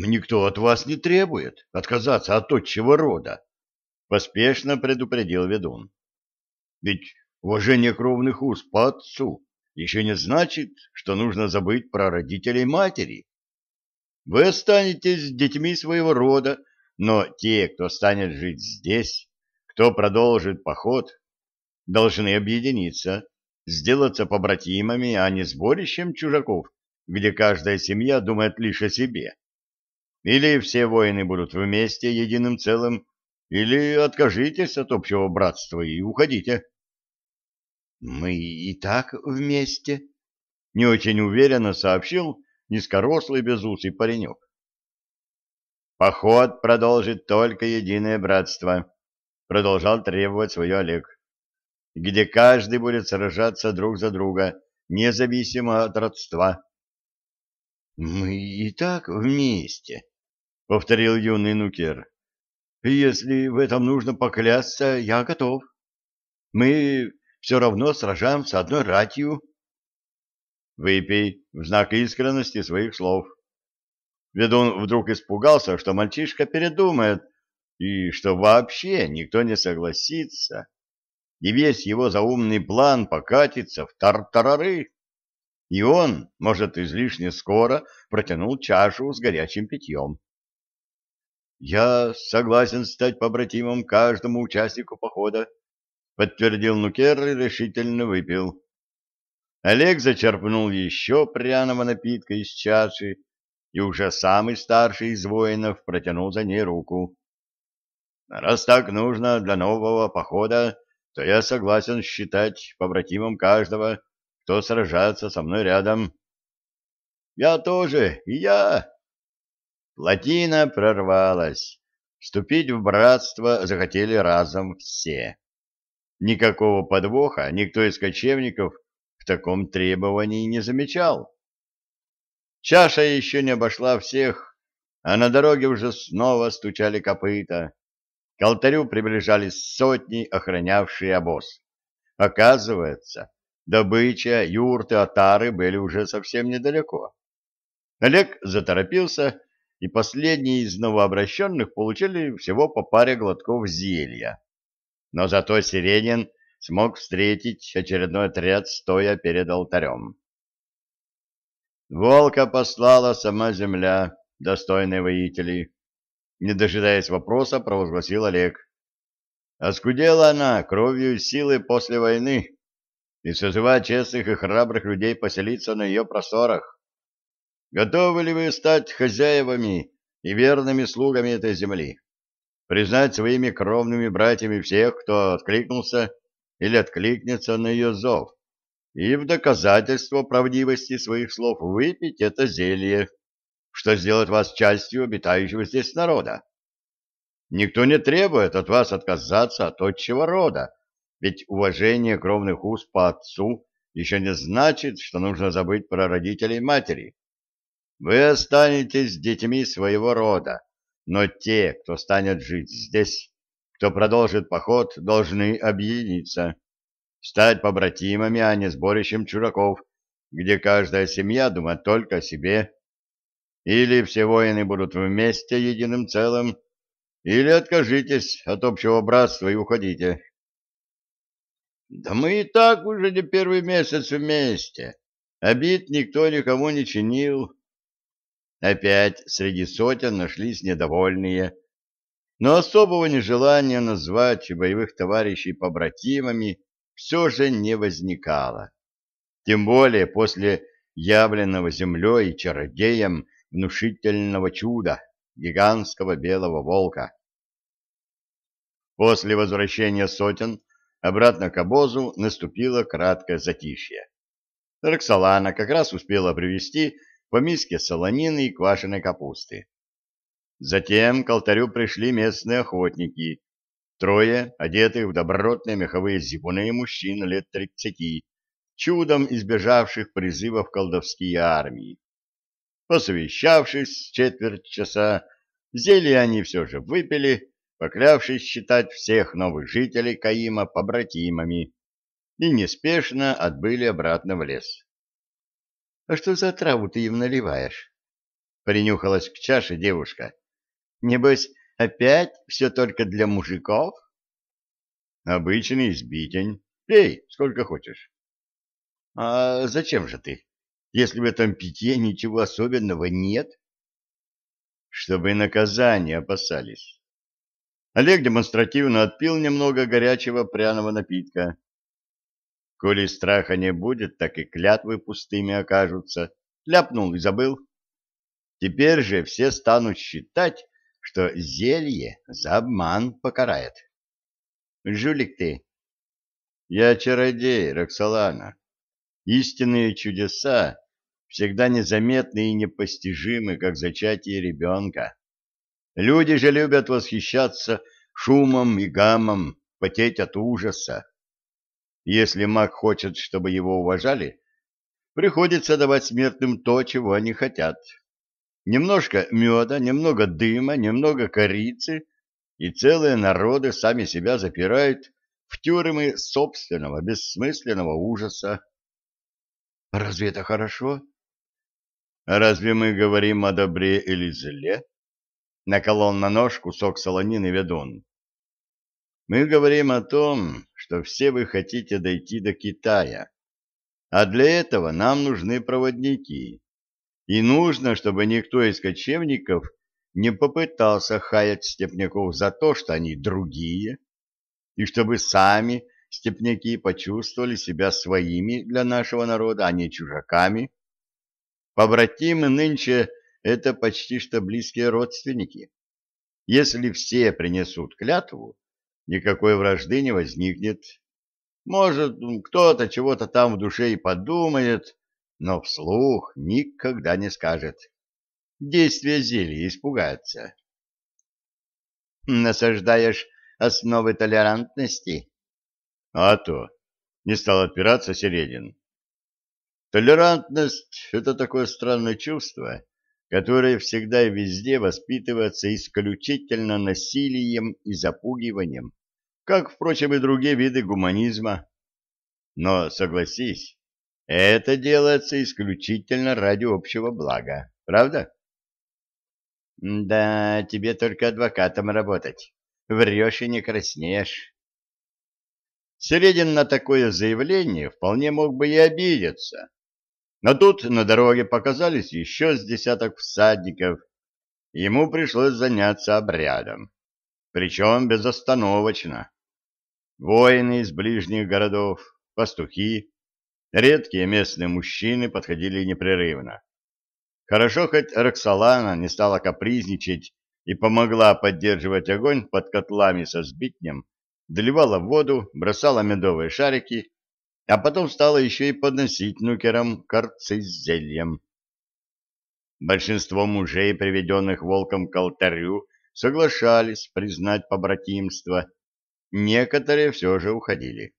Никто от вас не требует отказаться от отчего рода, поспешно предупредил ведун. Ведь уважение кровных уз по отцу еще не значит, что нужно забыть про родителей матери. Вы останетесь детьми своего рода, но те, кто станет жить здесь, кто продолжит поход, должны объединиться, сделаться побратимами, а не сборищем чужаков, где каждая семья думает лишь о себе. Или все воины будут вместе единым целым, или откажитесь от общего братства и уходите. — Мы и так вместе, — не очень уверенно сообщил низкорослый безусый паренек. Поход продолжит только единое братство, продолжал требовать свое Олег, где каждый будет сражаться друг за друга, независимо от родства. Мы и так вместе, повторил юный нукер. Если в этом нужно поклясться, я готов. Мы все равно сражаемся одной ратью. Выпей в знак искренности своих слов. Ведун вдруг испугался, что мальчишка передумает, и что вообще никто не согласится, и весь его заумный план покатится в тартарары. И он, может, излишне скоро протянул чашу с горячим питьем. «Я согласен стать побратимом каждому участнику похода», — подтвердил Нукер и решительно выпил. Олег зачерпнул еще пряного напитка из чаши, и уже самый старший из воинов протянул за ней руку. «Раз так нужно для нового похода, то я согласен считать побратимом каждого, кто сражается со мной рядом». «Я тоже, и я!» Плотина прорвалась. Вступить в братство захотели разом все. Никакого подвоха никто из кочевников в таком требовании не замечал. Чаша еще не обошла всех, а на дороге уже снова стучали копыта. К алтарю приближались сотни, охранявшие обоз. Оказывается, добыча, юрты, отары были уже совсем недалеко. Олег заторопился, и последние из новообращенных получили всего по паре глотков зелья. Но зато Сиренин смог встретить очередной отряд, стоя перед алтарем. Волка послала сама земля, достойные воители. Не дожидаясь вопроса, провозгласил Олег. Оскудела она кровью и силой после войны и созывает честных и храбрых людей поселиться на ее просторах. Готовы ли вы стать хозяевами и верными слугами этой земли? Признать своими кровными братьями всех, кто откликнулся или откликнется на ее зов? и в доказательство правдивости своих слов выпить это зелье, что сделает вас частью обитающего здесь народа. Никто не требует от вас отказаться от отчего рода, ведь уважение кровных уз по отцу еще не значит, что нужно забыть про родителей матери. Вы останетесь детьми своего рода, но те, кто станет жить здесь, кто продолжит поход, должны объединиться стать побратимами, а не сборищем чужаков, где каждая семья думает только о себе. Или все воины будут вместе единым целым, или откажитесь от общего братства и уходите. Да мы и так уже не первый месяц вместе. Обид никто никому не чинил. Опять среди сотен нашлись недовольные, но особого нежелания назвать боевых товарищей побратимами все же не возникало. Тем более после явленного землей и чародеем внушительного чуда, гигантского белого волка. После возвращения сотен обратно к обозу наступило краткое затишье. Роксолана как раз успела привезти по миске солонины и квашеной капусты. Затем к алтарю пришли местные охотники, Трое, одетых в добротные меховые зипуны мужчин лет тридцати, чудом избежавших призывов колдовские армии. Посовещавшись четверть часа, зелье они все же выпили, поклявшись считать всех новых жителей Каима побратимами, и неспешно отбыли обратно в лес. — А что за траву ты им наливаешь? принюхалась к чаше девушка. Небось, опять все только для мужиков? Обычный избитень. Пей, сколько хочешь. А зачем же ты, если в этом питье ничего особенного нет? Чтобы наказания опасались. Олег демонстративно отпил немного горячего пряного напитка. Коли страха не будет, так и клятвы пустыми окажутся. Ляпнул и забыл. Теперь же все станут считать, что зелье за обман покарает. Жулик ты. Я чародей, Роксолана. Истинные чудеса всегда незаметны и непостижимы, как зачатие ребенка. Люди же любят восхищаться шумом и гамом, потеть от ужаса. Если маг хочет, чтобы его уважали, приходится давать смертным то, чего они хотят. Немножко меда, немного дыма, немного корицы, и целые народы сами себя запирают в тюрьмы собственного бессмысленного ужаса. Разве это хорошо? Разве мы говорим о добре или зле? Наколол на нож кусок солонины ведун. Мы говорим о том, что все вы хотите дойти до Китая, а для этого нам нужны проводники. И нужно, чтобы никто из кочевников не попытался хаять степняков за то, что они другие, и чтобы сами степняки почувствовали себя своими для нашего народа, а не чужаками. Побратимы нынче — это почти что близкие родственники. Если все принесут клятву, никакой вражды не возникнет. Может, кто-то чего-то там в душе и подумает, но вслух никогда не скажет. Действие зелья испугается. Насаждаешь основы толерантности? А то. Не стал отпираться Середин. Толерантность — это такое странное чувство, которое всегда и везде воспитывается исключительно насилием и запугиванием, как, впрочем, и другие виды гуманизма. Но, согласись, это делается исключительно ради общего блага, правда? Да, тебе только адвокатом работать. Врешь и не краснеешь. Середин на такое заявление вполне мог бы и обидеться. Но тут на дороге показались еще с десяток всадников. Ему пришлось заняться обрядом. Причем безостановочно. Воины из ближних городов, пастухи, Редкие местные мужчины подходили непрерывно. Хорошо, хоть Роксолана не стала капризничать и помогла поддерживать огонь под котлами со сбитнем, доливала воду, бросала медовые шарики, а потом стала еще и подносить нукерам корцы с зельем. Большинство мужей, приведенных волком к алтарю, соглашались признать побратимство, некоторые все же уходили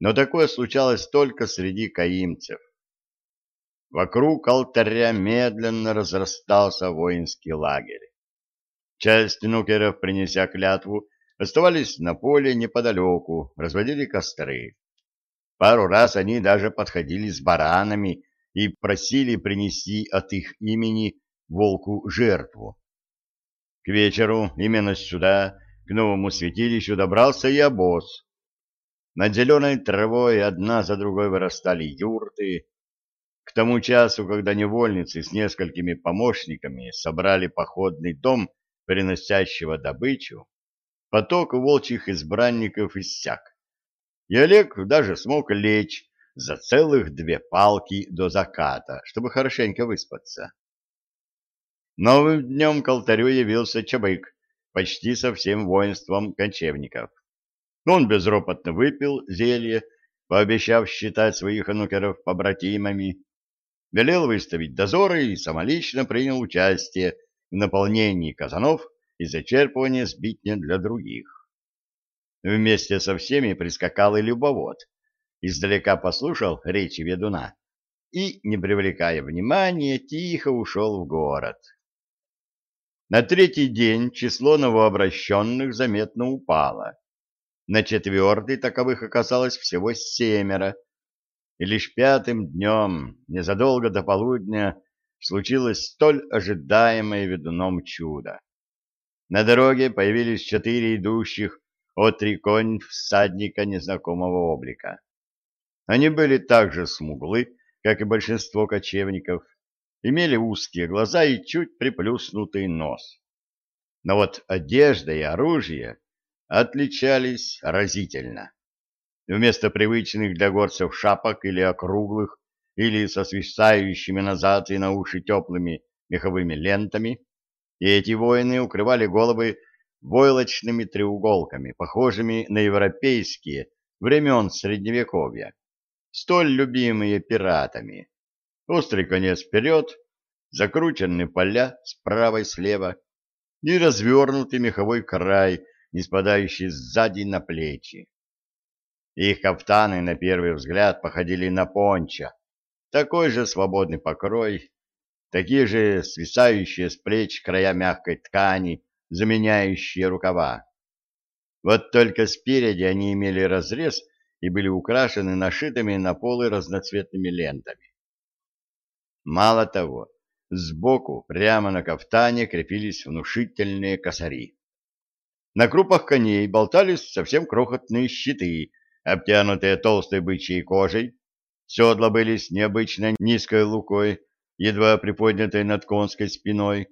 но такое случалось только среди каимцев. Вокруг алтаря медленно разрастался воинский лагерь. Часть нукеров, принеся клятву, оставались на поле неподалеку, разводили костры. Пару раз они даже подходили с баранами и просили принести от их имени волку жертву. К вечеру именно сюда, к новому святилищу, добрался и обоз, над зеленой травой одна за другой вырастали юрты. К тому часу, когда невольницы с несколькими помощниками собрали походный дом, приносящего добычу, поток волчьих избранников иссяк. И Олег даже смог лечь за целых две палки до заката, чтобы хорошенько выспаться. Новым днем к алтарю явился Чабык, почти со всем воинством кочевников. Он безропотно выпил зелье, пообещав считать своих анукеров побратимами, велел выставить дозоры и самолично принял участие в наполнении казанов и зачерпывании сбитня для других. Вместе со всеми прискакал и любовод, издалека послушал речи ведуна и, не привлекая внимания, тихо ушел в город. На третий день число новообращенных заметно упало. На четвертый таковых оказалось всего семеро, и лишь пятым днем, незадолго до полудня, случилось столь ожидаемое ведуном чудо. На дороге появились четыре идущих от три конь всадника незнакомого облика. Они были так же смуглы, как и большинство кочевников, имели узкие глаза и чуть приплюснутый нос. Но вот одежда и оружие отличались разительно. Вместо привычных для горцев шапок или округлых, или со свисающими назад и на уши теплыми меховыми лентами, эти воины укрывали головы войлочными треуголками, похожими на европейские времен Средневековья, столь любимые пиратами. Острый конец вперед, закрученные поля справа и слева и развернутый меховой край, не спадающий сзади на плечи. Их кафтаны, на первый взгляд, походили на пончо, такой же свободный покрой, такие же свисающие с плеч края мягкой ткани, заменяющие рукава. Вот только спереди они имели разрез и были украшены нашитыми на полы разноцветными лентами. Мало того, сбоку, прямо на кафтане, крепились внушительные косари. На крупах коней болтались совсем крохотные щиты, обтянутые толстой бычьей кожей. Седла были с необычно низкой лукой, едва приподнятой над конской спиной,